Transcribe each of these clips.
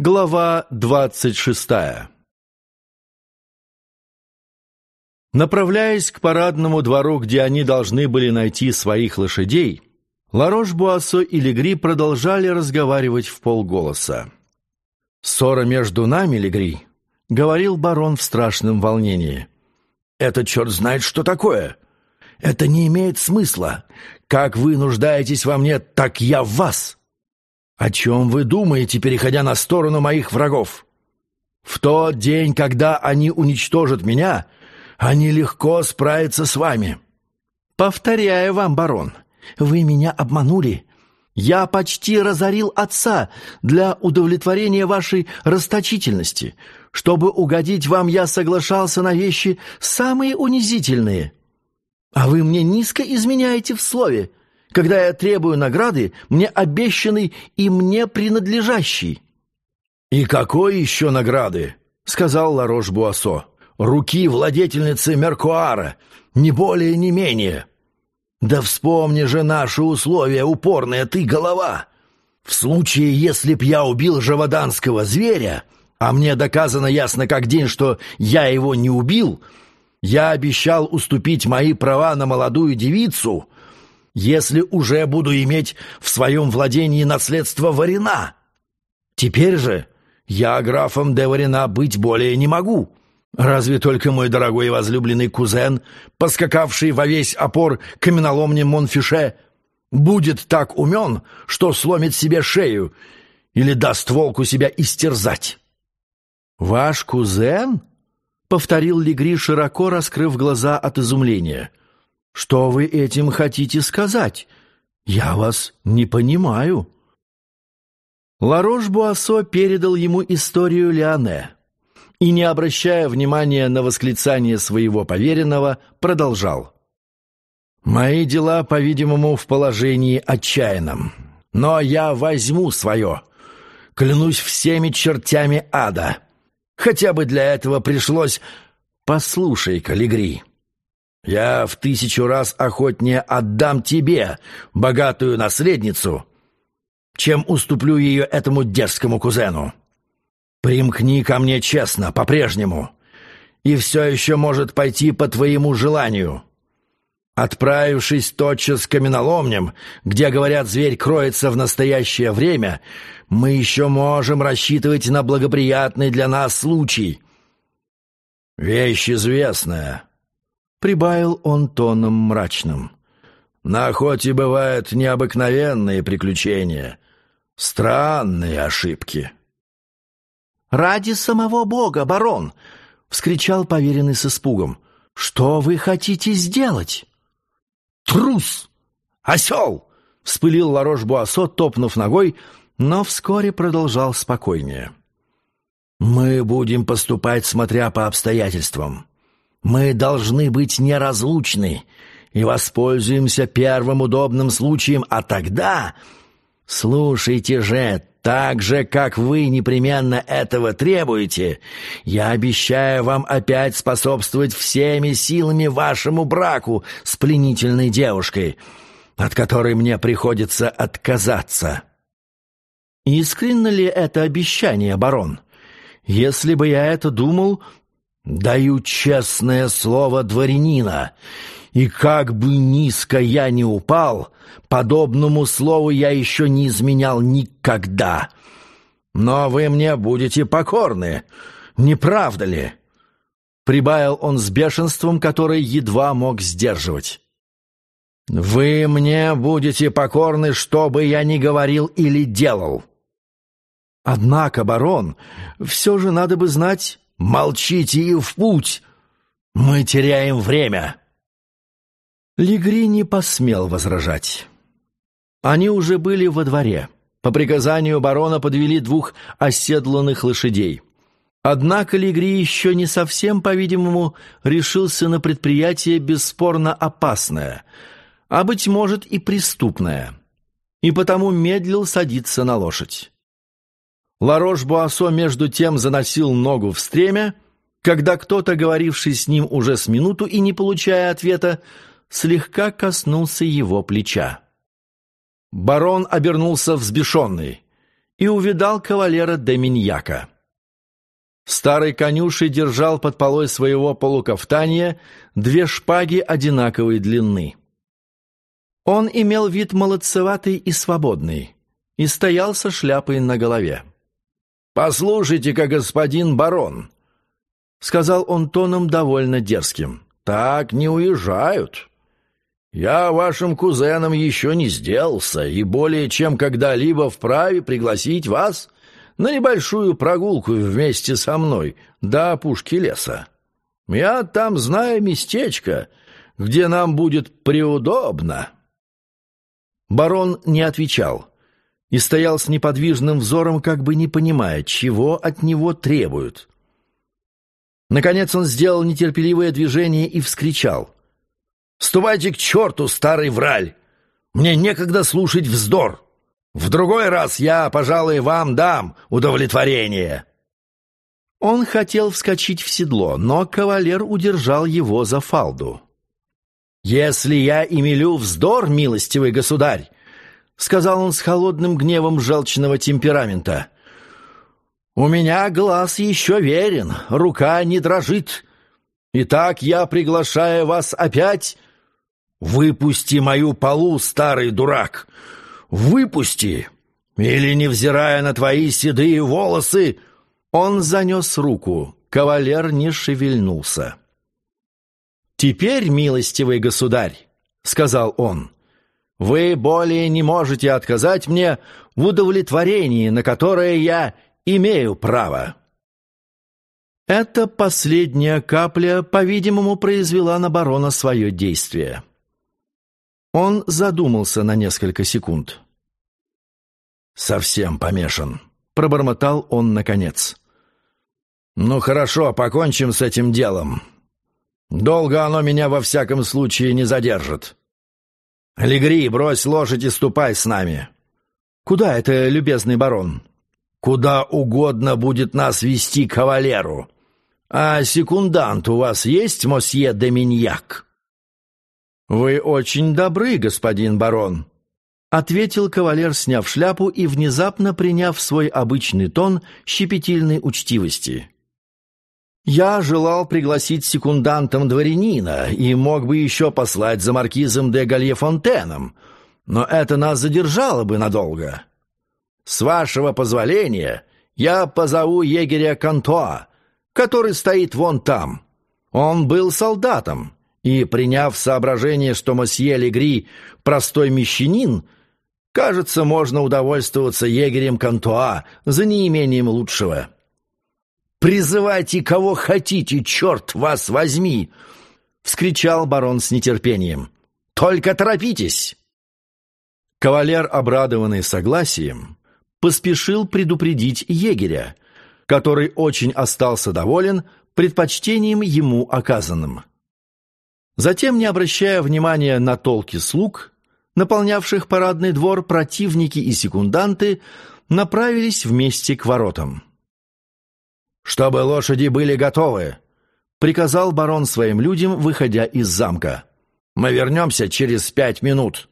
Глава двадцать шестая Направляясь к парадному двору, где они должны были найти своих лошадей, Ларош-Буассо и Легри продолжали разговаривать в полголоса. «Ссора между нами, Легри», — говорил барон в страшном волнении. «Это черт знает, что такое. Это не имеет смысла. Как вы нуждаетесь во мне, так я в вас». «О чем вы думаете, переходя на сторону моих врагов? В тот день, когда они уничтожат меня, они легко справятся с вами». «Повторяю вам, барон, вы меня обманули. Я почти разорил отца для удовлетворения вашей расточительности. Чтобы угодить вам, я соглашался на вещи самые унизительные. А вы мне низко изменяете в слове когда я требую награды, мне обещанной и мне принадлежащей». «И какой еще награды?» — сказал Ларош-Буассо. «Руки владетельницы Меркуара, не более, не менее. Да вспомни же наши условия, упорная ты голова. В случае, если б я убил живоданского зверя, а мне доказано ясно как день, что я его не убил, я обещал уступить мои права на молодую девицу, если уже буду иметь в своем владении наследство Варина. Теперь же я графом де Варина быть более не могу. Разве только мой дорогой и возлюбленный кузен, поскакавший во весь опор каменоломнем Монфише, будет так умен, что сломит себе шею или даст волку себя истерзать. «Ваш кузен?» — повторил Легри, широко раскрыв глаза от изумления. Что вы этим хотите сказать? Я вас не понимаю». Ларош-Буассо передал ему историю Леоне и, не обращая внимания на восклицание своего поверенного, продолжал. «Мои дела, по-видимому, в положении отчаянном, но я возьму свое, клянусь всеми чертями ада. Хотя бы для этого пришлось... Послушай, Калигри, я в тысячу раз охотнее отдам тебе богатую наследницу, чем уступлю ее этому дерзкому кузену. Примкни ко мне честно, по-прежнему, и все еще может пойти по твоему желанию. Отправившись тотчас к каменоломням, где, говорят, зверь кроется в настоящее время, мы еще можем рассчитывать на благоприятный для нас случай. Вещь известная, Прибавил он тоном мрачным. «На охоте бывают необыкновенные приключения, странные ошибки». «Ради самого Бога, барон!» — вскричал поверенный с испугом. «Что вы хотите сделать?» «Трус! Осел!» — вспылил Ларош-Буассо, топнув ногой, но вскоре продолжал спокойнее. «Мы будем поступать, смотря по обстоятельствам. Мы должны быть неразлучны и воспользуемся первым удобным случаем, а тогда... Слушайте же, так же, как вы непременно этого требуете, я обещаю вам опять способствовать всеми силами вашему браку с пленительной девушкой, от которой мне приходится отказаться. Искренне ли это обещание, барон? Если бы я это думал, Даю честное слово дворянина, и как бы низко я ни упал, подобному слову я еще не изменял никогда. Но вы мне будете покорны, не правда ли?» Прибавил он с бешенством, которое едва мог сдерживать. «Вы мне будете покорны, что бы я ни говорил или делал». «Однако, барон, все же надо бы знать, Молчите и в путь! Мы теряем время!» Легри не посмел возражать. Они уже были во дворе. По приказанию барона подвели двух оседланных лошадей. Однако Легри еще не совсем, по-видимому, решился на предприятие бесспорно опасное, а, быть может, и преступное, и потому медлил садиться на лошадь. Ларош-Буассо между тем заносил ногу в стремя, когда кто-то, говоривший с ним уже с минуту и не получая ответа, слегка коснулся его плеча. Барон обернулся взбешенный и увидал кавалера Доминьяка. Старый конюший держал под полой своего полукафтания две шпаги одинаковой длины. Он имел вид молодцеватый и свободный и стоял со шляпой на голове. «Послушайте-ка, господин барон», — сказал он тоном довольно дерзким, — «так не уезжают. Я вашим кузеном еще не сделался и более чем когда-либо вправе пригласить вас на небольшую прогулку вместе со мной до опушки леса. Я там знаю местечко, где нам будет преудобно». Барон не отвечал и стоял с неподвижным взором, как бы не понимая, чего от него требуют. Наконец он сделал нетерпеливое движение и вскричал. «Ступайте к черту, старый враль! Мне некогда слушать вздор! В другой раз я, пожалуй, вам дам удовлетворение!» Он хотел вскочить в седло, но кавалер удержал его за фалду. «Если я имелю вздор, милостивый государь, — сказал он с холодным гневом желчного темперамента. «У меня глаз еще верен, рука не дрожит. Итак, я приглашаю вас опять. Выпусти мою полу, старый дурак! Выпусти! Или, невзирая на твои седые волосы...» Он занес руку, кавалер не шевельнулся. «Теперь, милостивый государь», — сказал он, — вы более не можете отказать мне в удовлетворении, на которое я имею право». Эта последняя капля, по-видимому, произвела на барона свое действие. Он задумался на несколько секунд. «Совсем помешан», — пробормотал он наконец. «Ну хорошо, покончим с этим делом. Долго оно меня во всяком случае не задержит». «Легри, брось лошадь и ступай с нами». «Куда это, любезный барон?» «Куда угодно будет нас вести кавалеру. А секундант у вас есть, мосье Доминьяк?» «Вы очень добры, господин барон», — ответил кавалер, сняв шляпу и внезапно приняв свой обычный тон щепетильной учтивости. Я желал пригласить секундантом дворянина и мог бы еще послать за маркизом де Гальефонтеном, но это нас задержало бы надолго. С вашего позволения я позову егеря Кантоа, который стоит вон там. Он был солдатом, и, приняв соображение, что мосье Легри — простой мещанин, кажется, можно удовольствоваться егерем Кантоа за неимением лучшего». «Призывайте кого хотите, черт вас возьми!» — вскричал барон с нетерпением. «Только торопитесь!» Кавалер, обрадованный согласием, поспешил предупредить егеря, который очень остался доволен предпочтением ему оказанным. Затем, не обращая внимания на толки слуг, наполнявших парадный двор, противники и секунданты направились вместе к воротам чтобы лошади были готовы», — приказал барон своим людям, выходя из замка. «Мы вернемся через пять минут».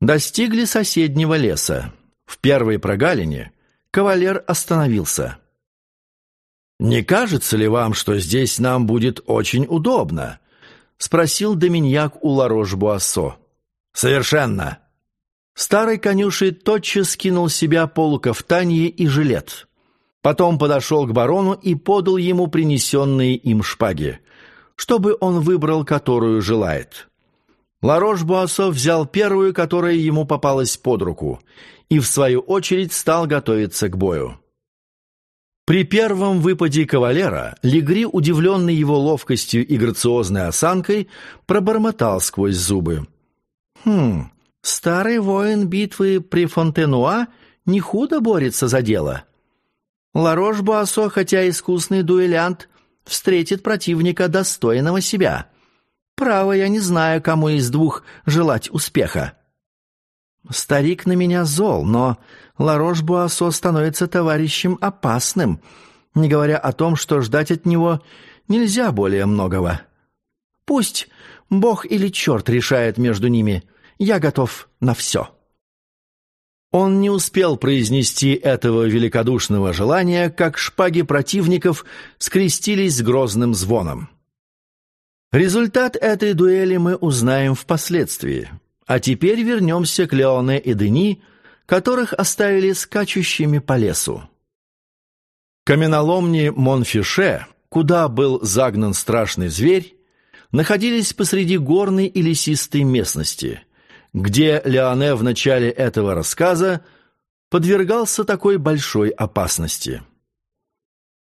Достигли соседнего леса. В первой прогалине кавалер остановился. «Не кажется ли вам, что здесь нам будет очень удобно?» — спросил Доминьяк у Ларош-Буассо. «Совершенно!» Старый конюший тотчас скинул себя полукафтанье и жилет. Потом подошел к барону и подал ему принесенные им шпаги, чтобы он выбрал, которую желает. Ларош-Буассо взял первую, которая ему попалась под руку, и в свою очередь стал готовиться к бою. При первом выпаде кавалера Легри, удивленный его ловкостью и грациозной осанкой, пробормотал сквозь зубы. «Хм, старый воин битвы при Фонтенуа не худо борется за дело». Ларош-Буассо, хотя искусный дуэлянт, встретит противника, достойного себя. Право, я не знаю, кому из двух желать успеха. Старик на меня зол, но Ларош-Буассо становится товарищем опасным, не говоря о том, что ждать от него нельзя более многого. Пусть Бог или черт решает между ними, я готов на все». Он не успел произнести этого великодушного желания, как шпаги противников скрестились с грозным звоном. Результат этой дуэли мы узнаем впоследствии. А теперь вернемся к Леоне и Дени, которых оставили скачущими по лесу. Каменоломни Монфише, куда был загнан страшный зверь, находились посреди горной и лесистой местности – где Леоне в начале этого рассказа подвергался такой большой опасности.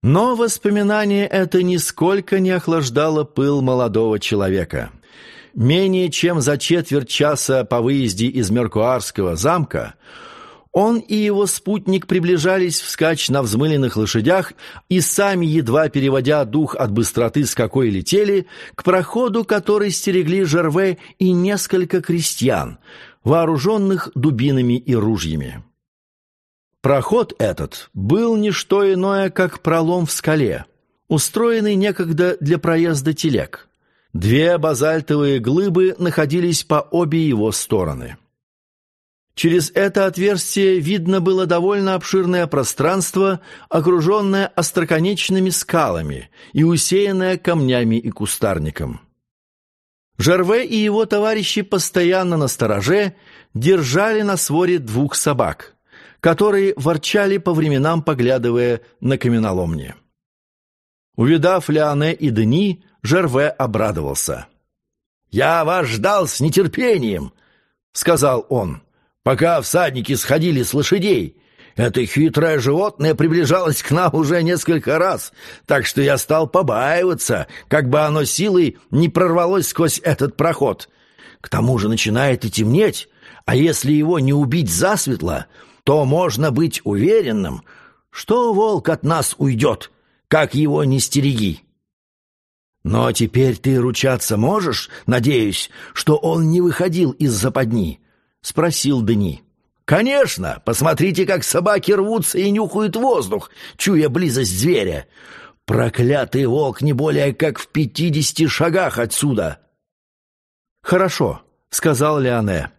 Но воспоминание это нисколько не охлаждало пыл молодого человека. Менее чем за четверть часа по выезде из Меркуарского замка он и его спутник приближались вскачь на взмыленных лошадях и сами, едва переводя дух от быстроты, с какой летели, к проходу, который стерегли Жерве и несколько крестьян, вооруженных дубинами и ружьями. Проход этот был не что иное, как пролом в скале, устроенный некогда для проезда телег. Две базальтовые глыбы находились по обе его стороны. Через это отверстие видно было довольно обширное пространство, окруженное остроконечными скалами и усеянное камнями и кустарником. Жарве и его товарищи постоянно на стороже держали на своре двух собак, которые ворчали по временам, поглядывая на каменоломни. Увидав Леоне и Дени, Жерве обрадовался. «Я вас ждал с нетерпением», — сказал он пока всадники сходили с лошадей. Это хитрое животное приближалось к нам уже несколько раз, так что я стал побаиваться, как бы оно силой не прорвалось сквозь этот проход. К тому же начинает и темнеть, а если его не убить засветло, то можно быть уверенным, что волк от нас уйдет, как его не стереги. Но теперь ты ручаться можешь, надеюсь, что он не выходил из западни, — спросил Дени. «Конечно! Посмотрите, как собаки рвутся и нюхают воздух, чуя близость зверя. Проклятый волк не более как в пятидесяти шагах отсюда!» «Хорошо», — сказал Леоне.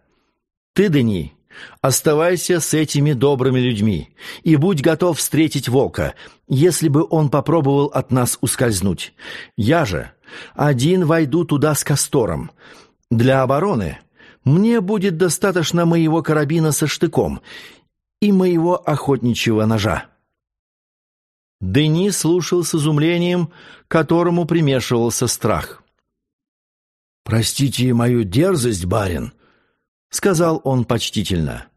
«Ты, Дени, оставайся с этими добрыми людьми и будь готов встретить волка, если бы он попробовал от нас ускользнуть. Я же один войду туда с Кастором. Для обороны мне будет достаточно моего карабина со штыком и моего охотничьего ножа». Дени слушал с изумлением, которому примешивался страх. «Простите мою дерзость, барин», — сказал он почтительно,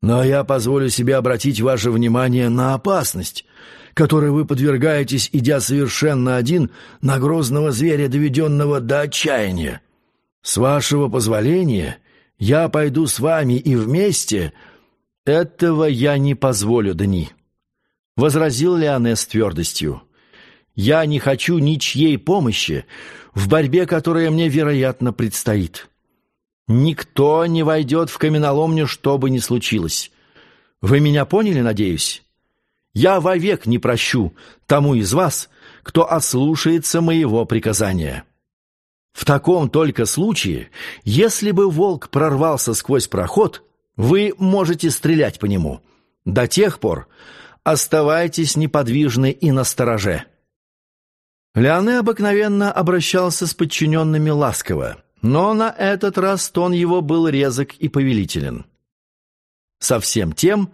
«но я позволю себе обратить ваше внимание на опасность, которой вы подвергаетесь, идя совершенно один на грозного зверя, доведенного до отчаяния. С вашего позволения я пойду с вами и вместе...» «Этого я не позволю, Дани», — возразил Леоне с твердостью. «Я не хочу ничьей помощи в борьбе, которая мне, вероятно, предстоит. Никто не войдет в каменоломню, что бы ни случилось. Вы меня поняли, надеюсь? Я вовек не прощу тому из вас, кто ослушается моего приказания». В таком только случае, если бы волк прорвался сквозь проход, вы можете стрелять по нему. До тех пор оставайтесь неподвижны и настороже. Леоне обыкновенно обращался с подчиненными ласково, но на этот раз тон его был резок и повелителен. Со всем тем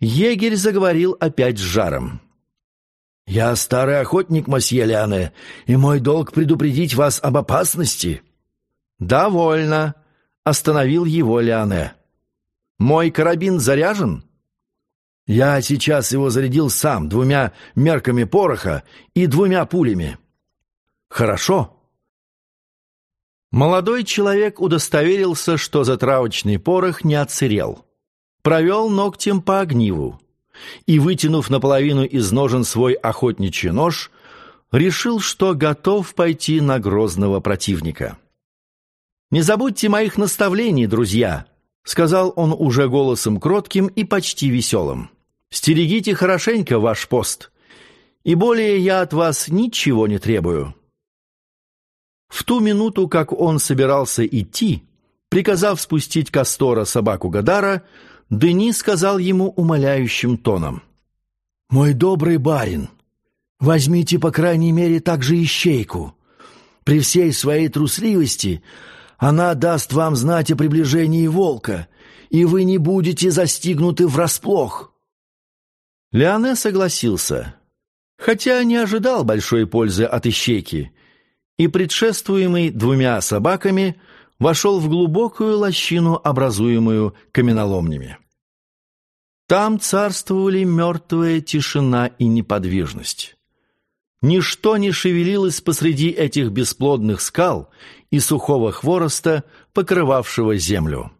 егерь заговорил опять с жаром. «Я старый охотник, мосье Лиане, и мой долг предупредить вас об опасности». «Довольно», — остановил его Лиане. «Мой карабин заряжен?» «Я сейчас его зарядил сам двумя мерками пороха и двумя пулями». «Хорошо». Молодой человек удостоверился, что затравочный порох не отсырел. Провел ногтем по огниву и, вытянув наполовину из ножен свой охотничий нож, решил, что готов пойти на грозного противника. «Не забудьте моих наставлений, друзья», — сказал он уже голосом кротким и почти веселым. «Стерегите хорошенько ваш пост, и более я от вас ничего не требую». В ту минуту, как он собирался идти, приказав спустить Кастора собаку Гадара, Дени сказал ему умоляющим тоном. «Мой добрый барин, возьмите, по крайней мере, также ищейку. При всей своей трусливости она даст вам знать о приближении волка, и вы не будете застигнуты врасплох». Леоне согласился, хотя не ожидал большой пользы от ищейки, и, предшествуемый двумя собаками, вошел в глубокую лощину, образуемую каменоломнями. Там царствовали мертвая тишина и неподвижность. Ничто не шевелилось посреди этих бесплодных скал и сухого хвороста, покрывавшего землю.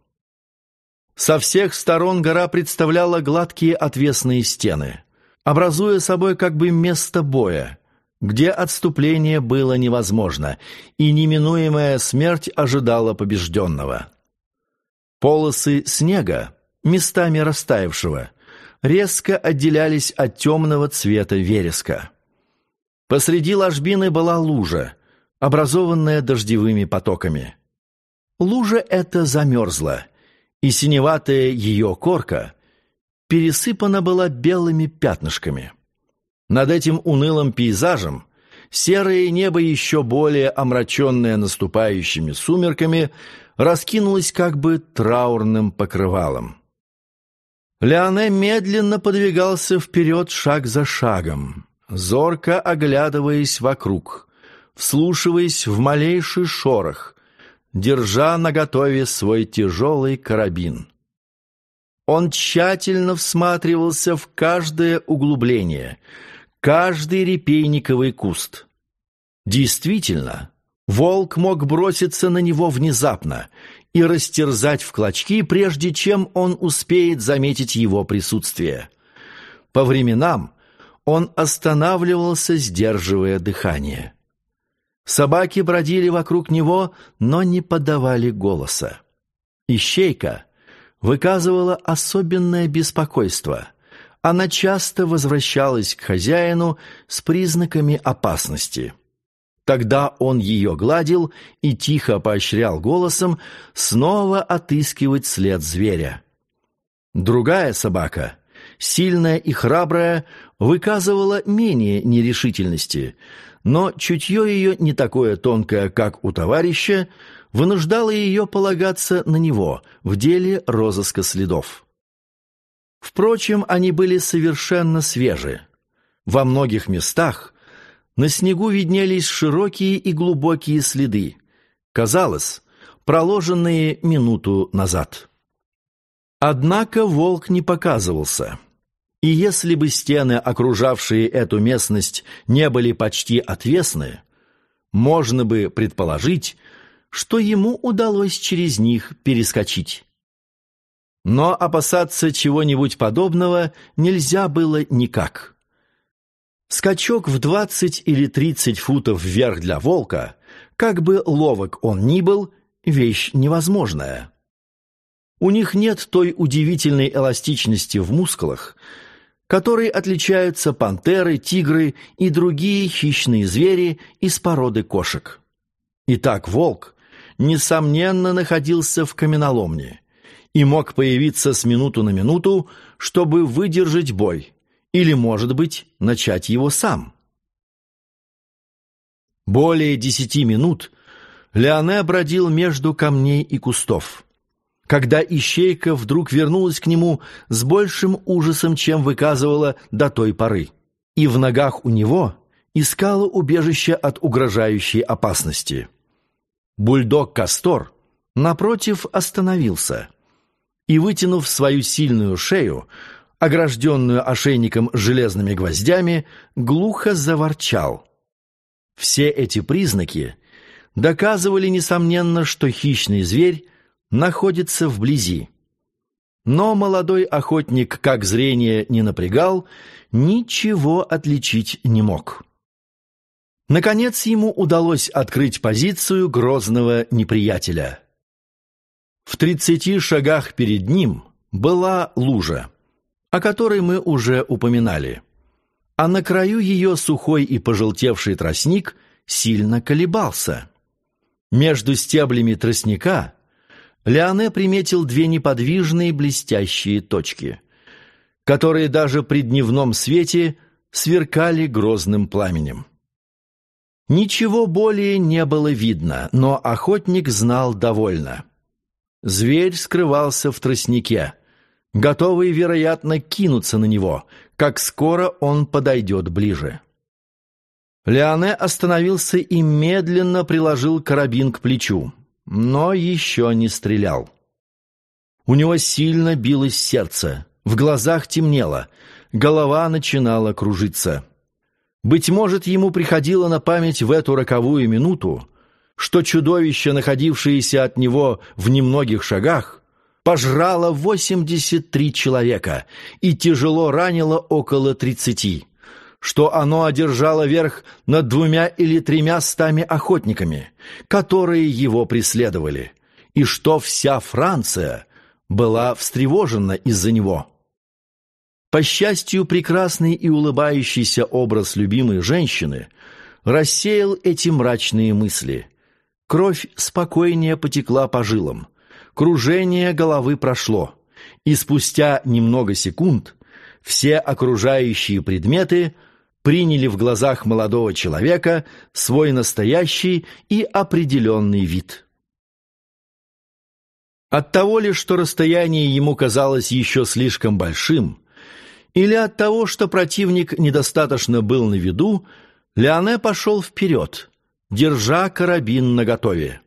Со всех сторон гора представляла гладкие отвесные стены, образуя собой как бы место боя, где отступление было невозможно, и неминуемая смерть ожидала побежденного. Полосы снега, местами растаявшего, резко отделялись от темного цвета вереска. Посреди ложбины была лужа, образованная дождевыми потоками. Лужа эта замерзла, и синеватая ее корка пересыпана была белыми пятнышками. Над этим унылым пейзажем серое небо, еще более омраченное наступающими сумерками, раскинулось как бы траурным покрывалом. Леоне медленно подвигался вперед шаг за шагом, зорко оглядываясь вокруг, вслушиваясь в малейший шорох, держа наготове свой тяжелый карабин. Он тщательно всматривался в каждое углубление — каждый репейниковый куст. Действительно, волк мог броситься на него внезапно и растерзать в клочки, прежде чем он успеет заметить его присутствие. По временам он останавливался, сдерживая дыхание. Собаки бродили вокруг него, но не подавали голоса. Ищейка выказывала особенное беспокойство – она часто возвращалась к хозяину с признаками опасности. Тогда он ее гладил и тихо поощрял голосом снова отыскивать след зверя. Другая собака, сильная и храбрая, выказывала менее нерешительности, но чутье ее не такое тонкое, как у товарища, вынуждало ее полагаться на него в деле розыска следов. Впрочем, они были совершенно свежи. Во многих местах на снегу виднелись широкие и глубокие следы, казалось, проложенные минуту назад. Однако волк не показывался, и если бы стены, окружавшие эту местность, не были почти отвесны, можно бы предположить, что ему удалось через них перескочить. Но опасаться чего-нибудь подобного нельзя было никак. Скачок в двадцать или тридцать футов вверх для волка, как бы ловок он ни был, вещь невозможная. У них нет той удивительной эластичности в мускулах, которой отличаются пантеры, тигры и другие хищные звери из породы кошек. Итак, волк, несомненно, находился в каменоломне – и мог появиться с минуту на минуту, чтобы выдержать бой, или, может быть, начать его сам. Более десяти минут Леоне бродил между камней и кустов. Когда ищейка вдруг вернулась к нему с большим ужасом, чем выказывала до той поры, и в ногах у него искала убежище от угрожающей опасности. Бульдог Кастор, напротив, остановился — и, вытянув свою сильную шею, огражденную ошейником железными гвоздями, глухо заворчал. Все эти признаки доказывали, несомненно, что хищный зверь находится вблизи. Но молодой охотник, как зрение не напрягал, ничего отличить не мог. Наконец ему удалось открыть позицию грозного неприятеля — в тридцати шагах перед ним была лужа, о которой мы уже упоминали. А на краю ее сухой и пожелтевший тростник сильно колебался. Между стеблями тростника Леоне приметил две неподвижные блестящие точки, которые даже при дневном свете сверкали грозным пламенем. Ничего более не было видно, но охотник знал довольно. Зверь скрывался в тростнике, готовый, вероятно, кинуться на него, как скоро он подойдет ближе. Леоне остановился и медленно приложил карабин к плечу, но еще не стрелял. У него сильно билось сердце, в глазах темнело, голова начинала кружиться. Быть может, ему приходило на память в эту роковую минуту, что чудовище, находившееся от него в немногих шагах, пожрало 83 человека и тяжело ранило около 30, что оно одержало верх над двумя или тремя стами охотниками, которые его преследовали, и что вся Франция была встревожена из-за него. По счастью, прекрасный и улыбающийся образ любимой женщины рассеял эти мрачные мысли. Кровь спокойнее потекла по жилам, кружение головы прошло, и спустя немного секунд все окружающие предметы приняли в глазах молодого человека свой настоящий и определенный вид. От того ли, что расстояние ему казалось еще слишком большим, или от того, что противник недостаточно был на виду, Леоне пошел вперед, держа карабин наготове.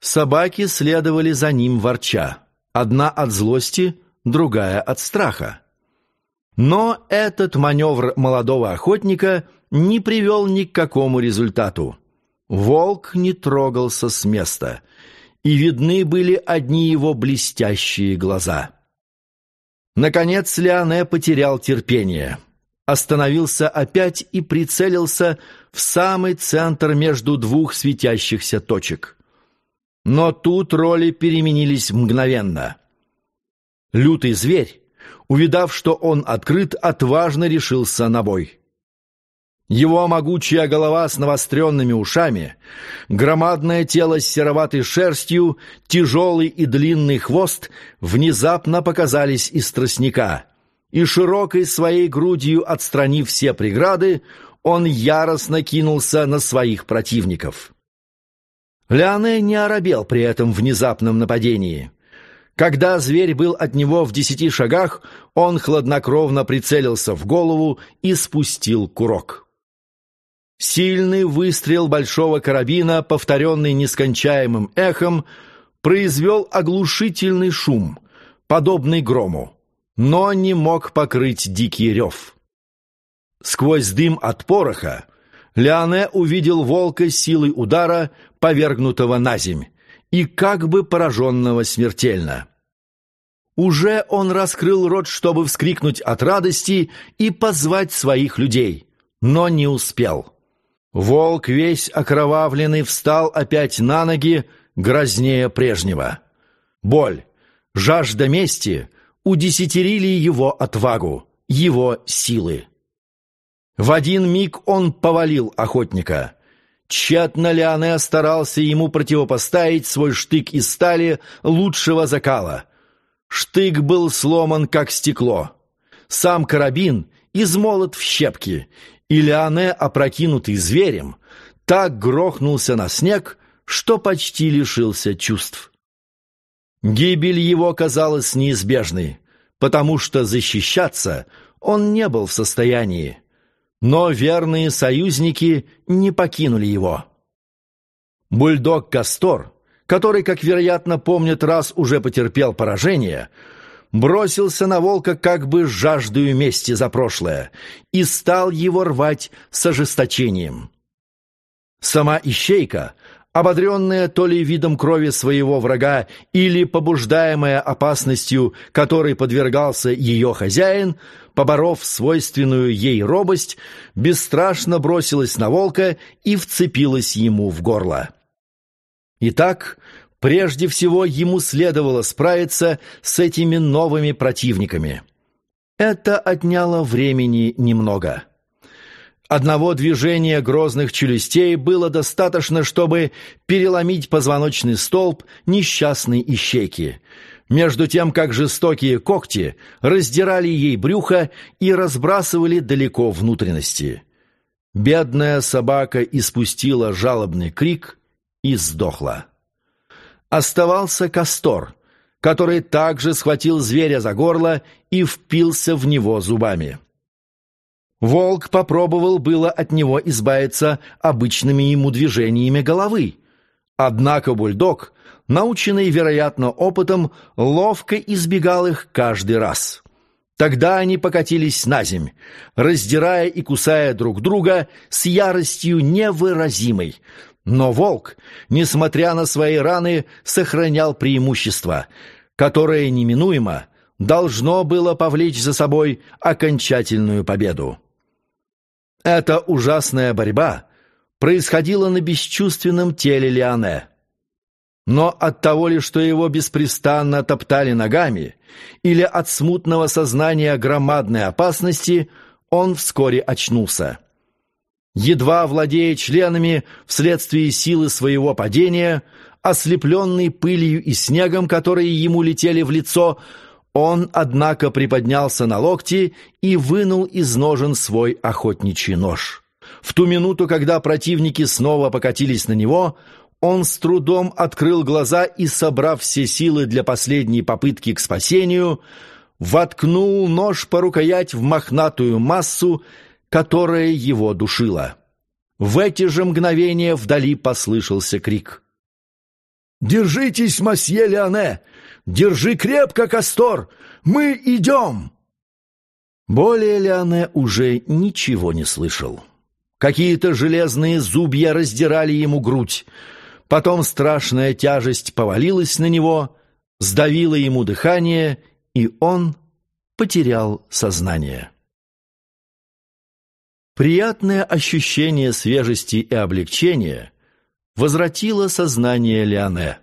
Собаки следовали за ним ворча, одна от злости, другая от страха. Но этот маневр молодого охотника не привел ни к какому результату. Волк не трогался с места, и видны были одни его блестящие глаза. Наконец Леоне потерял терпение. Остановился опять и прицелился в самый центр между двух светящихся точек. Но тут роли переменились мгновенно. Лютый зверь, увидав, что он открыт, отважно решился на бой. Его могучая голова с навостренными ушами, громадное тело с сероватой шерстью, тяжелый и длинный хвост внезапно показались из тростника, и широкой своей грудью отстранив все преграды, он яростно кинулся на своих противников. Леоне не оробел при этом внезапном нападении. Когда зверь был от него в десяти шагах, он хладнокровно прицелился в голову и спустил курок. Сильный выстрел большого карабина, повторенный нескончаемым эхом, произвел оглушительный шум, подобный грому, но не мог покрыть дикий рев. Сквозь дым от пороха Леоне увидел волка силой удара, повергнутого на земь, и как бы пораженного смертельно. Уже он раскрыл рот, чтобы вскрикнуть от радости и позвать своих людей, но не успел. Волк, весь окровавленный, встал опять на ноги, грознее прежнего. Боль, жажда мести удесятерили его отвагу, его силы. В один миг он повалил охотника. Тщетно Леоне старался ему противопоставить свой штык из стали лучшего закала. Штык был сломан, как стекло. Сам карабин измолот в щепки, и Леоне, опрокинутый зверем, так грохнулся на снег, что почти лишился чувств. Гибель его казалась неизбежной, потому что защищаться он не был в состоянии, но верные союзники не покинули его. Бульдог Кастор, который, как вероятно помнит, раз уже потерпел поражение, бросился на волка как бы с жаждою мести за прошлое и стал его рвать с ожесточением. Сама ищейка, ободренная то ли видом крови своего врага или побуждаемая опасностью, которой подвергался ее хозяин, поборов свойственную ей робость, бесстрашно бросилась на волка и вцепилась ему в горло. Итак, Прежде всего, ему следовало справиться с этими новыми противниками. Это отняло времени немного. Одного движения грозных челюстей было достаточно, чтобы переломить позвоночный столб несчастной ищейки, между тем как жестокие когти раздирали ей брюхо и разбрасывали далеко внутренности. Бедная собака испустила жалобный крик и сдохла. Оставался Кастор, который также схватил зверя за горло и впился в него зубами. Волк попробовал было от него избавиться обычными ему движениями головы. Однако бульдог, наученный, вероятно, опытом, ловко избегал их каждый раз. Тогда они покатились на земь, раздирая и кусая друг друга с яростью невыразимой. Но волк, несмотря на свои раны, сохранял преимущество, которое неминуемо должно было повлечь за собой окончательную победу. Эта ужасная борьба происходила на бесчувственном теле Лиане. Но от того ли, что его беспрестанно топтали ногами, или от смутного сознания громадной опасности, он вскоре очнулся. Едва владея членами вследствие силы своего падения, ослепленный пылью и снегом, которые ему летели в лицо, он, однако, приподнялся на локти и вынул из ножен свой охотничий нож. В ту минуту, когда противники снова покатились на него, он с трудом открыл глаза и, собрав все силы для последней попытки к спасению, воткнул нож по рукоять в мохнатую массу, которая его душила. В эти же мгновения вдали послышался крик. «Держитесь, масье Леоне! Держи крепко, Кастор! Мы идем!» Более Леоне уже ничего не слышал. Какие-то железные зубья раздирали ему грудь. Потом страшная тяжесть повалилась на него, сдавила ему дыхание, и он потерял сознание. Приятное ощущение свежести и облегчения возвратило сознание Леоне.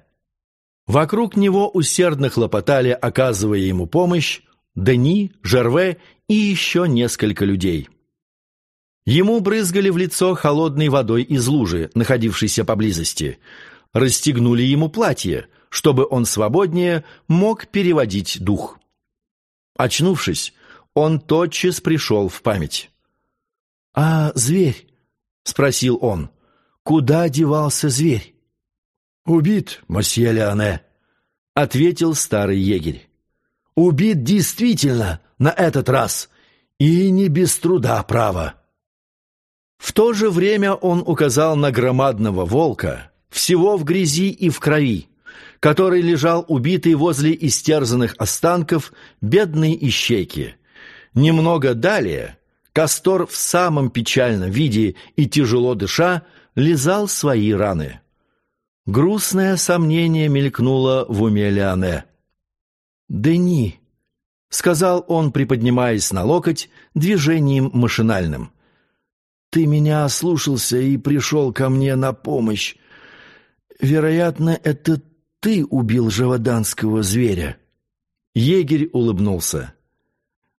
Вокруг него усердно хлопотали, оказывая ему помощь, Дени, Жерве и еще несколько людей. Ему брызгали в лицо холодной водой из лужи, находившейся поблизости. Расстегнули ему платье, чтобы он свободнее мог переводить дух. Очнувшись, он тотчас пришел в память. «А зверь?» — спросил он. «Куда девался зверь?» «Убит, мосье Леоне», — ответил старый егерь. «Убит действительно на этот раз, и не без труда, право». В то же время он указал на громадного волка, всего в грязи и в крови, который лежал убитый возле истерзанных останков бедной ищейки. Немного далее Кастор в самом печальном виде и тяжело дыша лизал свои раны. Грустное сомнение мелькнуло в уме Леоне. «Дени», — сказал он, приподнимаясь на локоть, движением машинальным. «Ты меня ослушался и пришел ко мне на помощь. Вероятно, это ты убил живоданского зверя». Егерь улыбнулся.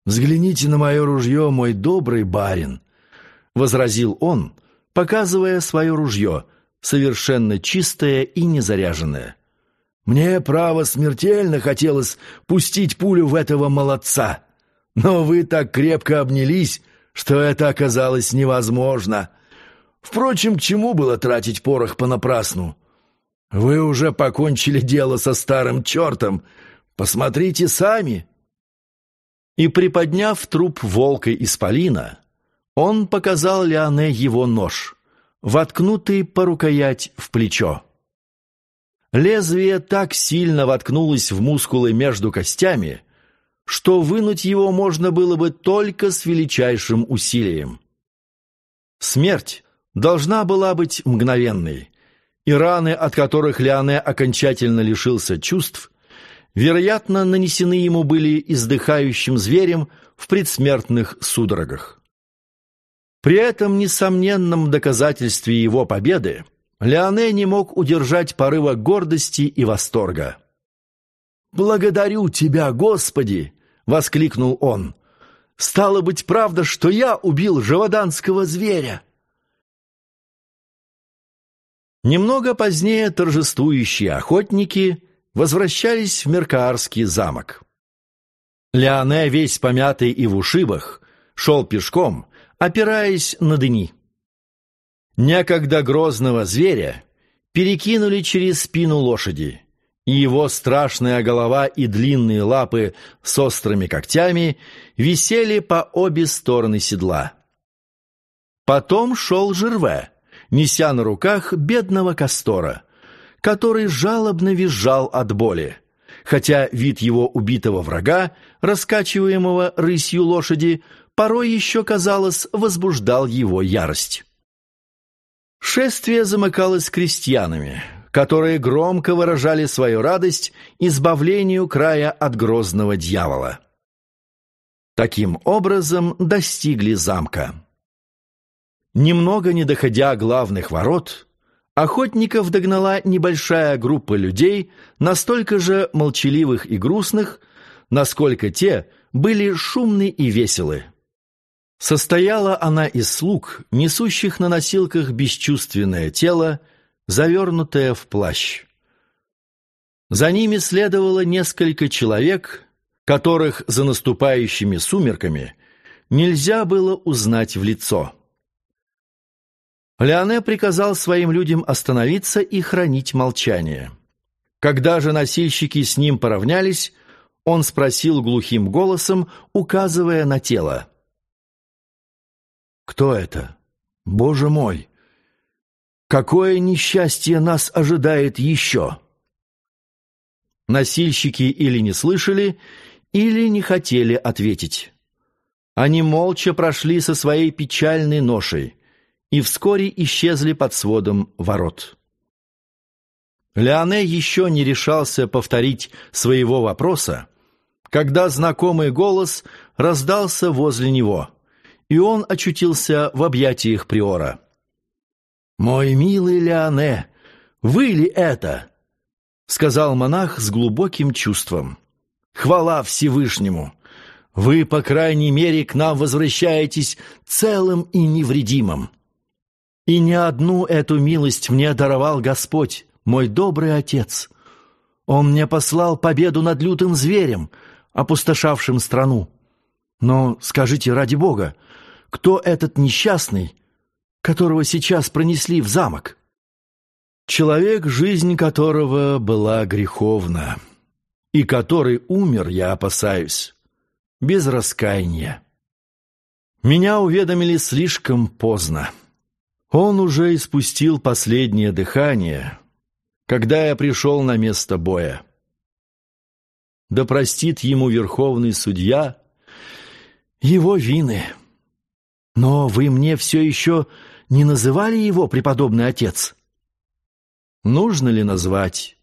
«Взгляните на мое ружье, мой добрый барин», — возразил он, показывая свое ружье — совершенно чистая и незаряженная. «Мне, право, смертельно хотелось пустить пулю в этого молодца, но вы так крепко обнялись, что это оказалось невозможно. Впрочем, к чему было тратить порох понапрасну? Вы уже покончили дело со старым чертом. Посмотрите сами». И, приподняв труп волка исполина, он показал Леоне его нож — воткнутый по рукоять в плечо. Лезвие так сильно воткнулось в мускулы между костями, что вынуть его можно было бы только с величайшим усилием. Смерть должна была быть мгновенной, и раны, от которых Леоне окончательно лишился чувств, вероятно, нанесены ему были издыхающим зверем в предсмертных судорогах. При этом несомненном доказательстве его победы Леоне не мог удержать порыва гордости и восторга. «Благодарю Тебя, Господи!» — воскликнул он. Стало быть, правда, что я убил живоданского зверя!» Немного позднее торжествующие охотники возвращались в Меркаарский замок. Леоне, весь помятый и в ушибах, шел пешком, опираясь на дыни. Некогда грозного зверя перекинули через спину лошади, и его страшная голова и длинные лапы с острыми когтями висели по обе стороны седла. Потом шел Жерве, неся на руках бедного Кастора, который жалобно визжал от боли, хотя вид его убитого врага, раскачиваемого рысью лошади, порой еще, казалось, возбуждал его ярость. Шествие замыкалось крестьянами, которые громко выражали свою радость избавлению края от грозного дьявола. Таким образом достигли замка. Немного не доходя главных ворот, охотников догнала небольшая группа людей, настолько же молчаливых и грустных, насколько те были шумны и веселы. Состояла она из слуг, несущих на носилках бесчувственное тело, завернутое в плащ. За ними следовало несколько человек, которых за наступающими сумерками нельзя было узнать в лицо. Леоне приказал своим людям остановиться и хранить молчание. Когда же носильщики с ним поравнялись, он спросил глухим голосом, указывая на тело. Кто это? Боже мой! Какое несчастье нас ожидает еще? Носильщики или не слышали, или не хотели ответить. Они молча прошли со своей печальной ношей и вскоре исчезли под сводом ворот. Леоне еще не решался повторить своего вопроса, когда знакомый голос раздался возле него и он очутился в объятиях Приора. «Мой милый Леоне, вы ли это?» — сказал монах с глубоким чувством. «Хвала Всевышнему! Вы, по крайней мере, к нам возвращаетесь целым и невредимым. И не одну эту милость мне даровал Господь, мой добрый Отец. Он мне послал победу над лютым зверем, опустошавшим страну. Но скажите, ради Бога, кто этот несчастный, которого сейчас пронесли в замок? Человек, жизнь которого была греховна, и который умер, я опасаюсь, без раскаяния. Меня уведомили слишком поздно. Он уже испустил последнее дыхание, когда я пришел на место боя. Да простит ему верховный судья его вины». Но вы мне все еще не называли его, преподобный отец? Нужно ли назвать?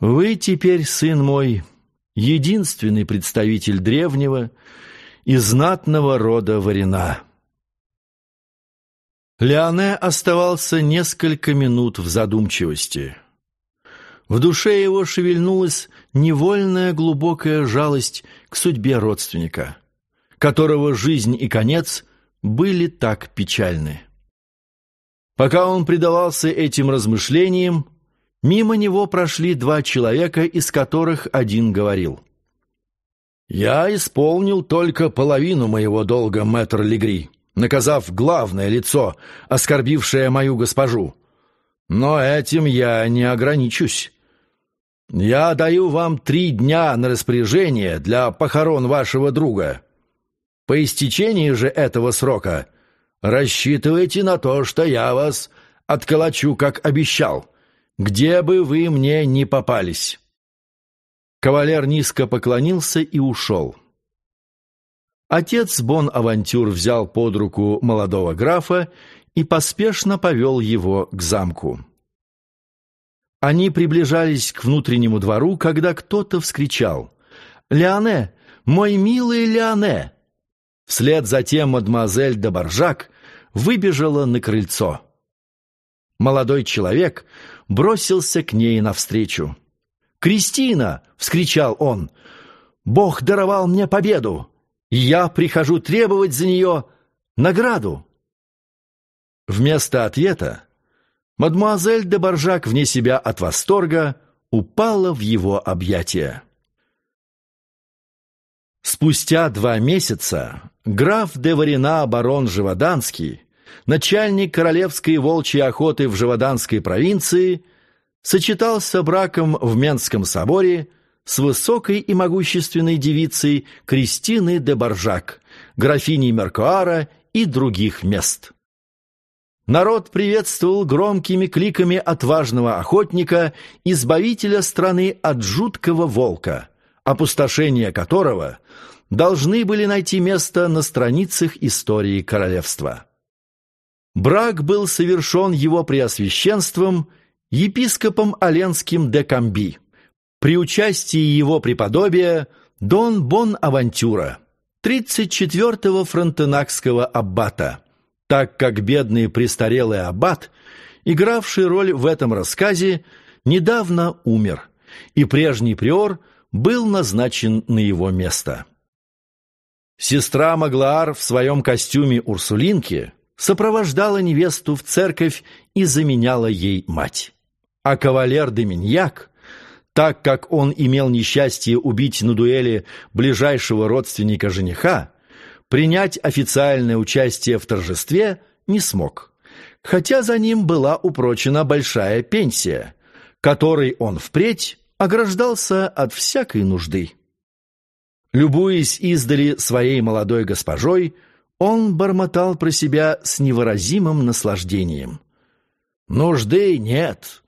Вы теперь, сын мой, единственный представитель древнего и знатного рода Варина. Леоне оставался несколько минут в задумчивости. В душе его шевельнулась невольная глубокая жалость к судьбе родственника — которого жизнь и конец были так печальны. Пока он предавался этим размышлениям, мимо него прошли два человека, из которых один говорил. «Я исполнил только половину моего долга, мэтр Легри, наказав главное лицо, оскорбившее мою госпожу. Но этим я не ограничусь. Я даю вам три дня на распоряжение для похорон вашего друга». По истечении же этого срока рассчитывайте на то, что я вас отколочу, как обещал, где бы вы мне ни попались». Кавалер низко поклонился и ушел. Отец Бон-Авантюр взял под руку молодого графа и поспешно повел его к замку. Они приближались к внутреннему двору, когда кто-то вскричал «Леоне! Мой милый Леоне!» Вслед за тем мадемуазель де Баржак выбежала на крыльцо. Молодой человек бросился к ней навстречу. «Кристина!» — вскричал он. «Бог даровал мне победу! я прихожу требовать за нее награду». Вместо ответа мадемуазель де Боржак вне себя от восторга упала в его объятия. Спустя два месяца граф де Варина барон Живоданский, начальник королевской волчьей охоты в Живоданской провинции, сочетался браком в Менском соборе с высокой и могущественной девицей Кристины де Боржак, графиней Меркуара и других мест. Народ приветствовал громкими кликами отважного охотника, избавителя страны от жуткого волка, опустошение которого должны были найти место на страницах истории королевства. Брак был совершен его преосвященством епископом Оленским де Камби при участии его преподобия Дон Бон Авантюра, 34-го фронтенакского аббата, так как бедный престарелый аббат, игравший роль в этом рассказе, недавно умер, и прежний приор был назначен на его место. Сестра Маглаар в своем костюме Урсулинки сопровождала невесту в церковь и заменяла ей мать. А кавалер де Миньяк, так как он имел несчастье убить на дуэли ближайшего родственника жениха, принять официальное участие в торжестве не смог, хотя за ним была упрочена большая пенсия, которой он впредь ограждался от всякой нужды. Любуясь издали своей молодой госпожой, он бормотал про себя с невыразимым наслаждением. «Нужды нет.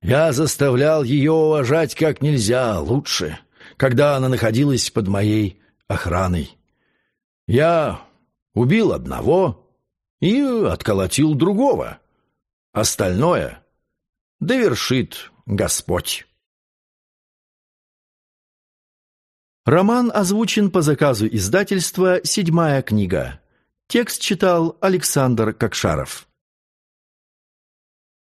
Я заставлял ее уважать как нельзя лучше, когда она находилась под моей охраной. Я убил одного и отколотил другого. Остальное довершит Господь». Роман озвучен по заказу издательства «Седьмая книга». Текст читал Александр Кокшаров.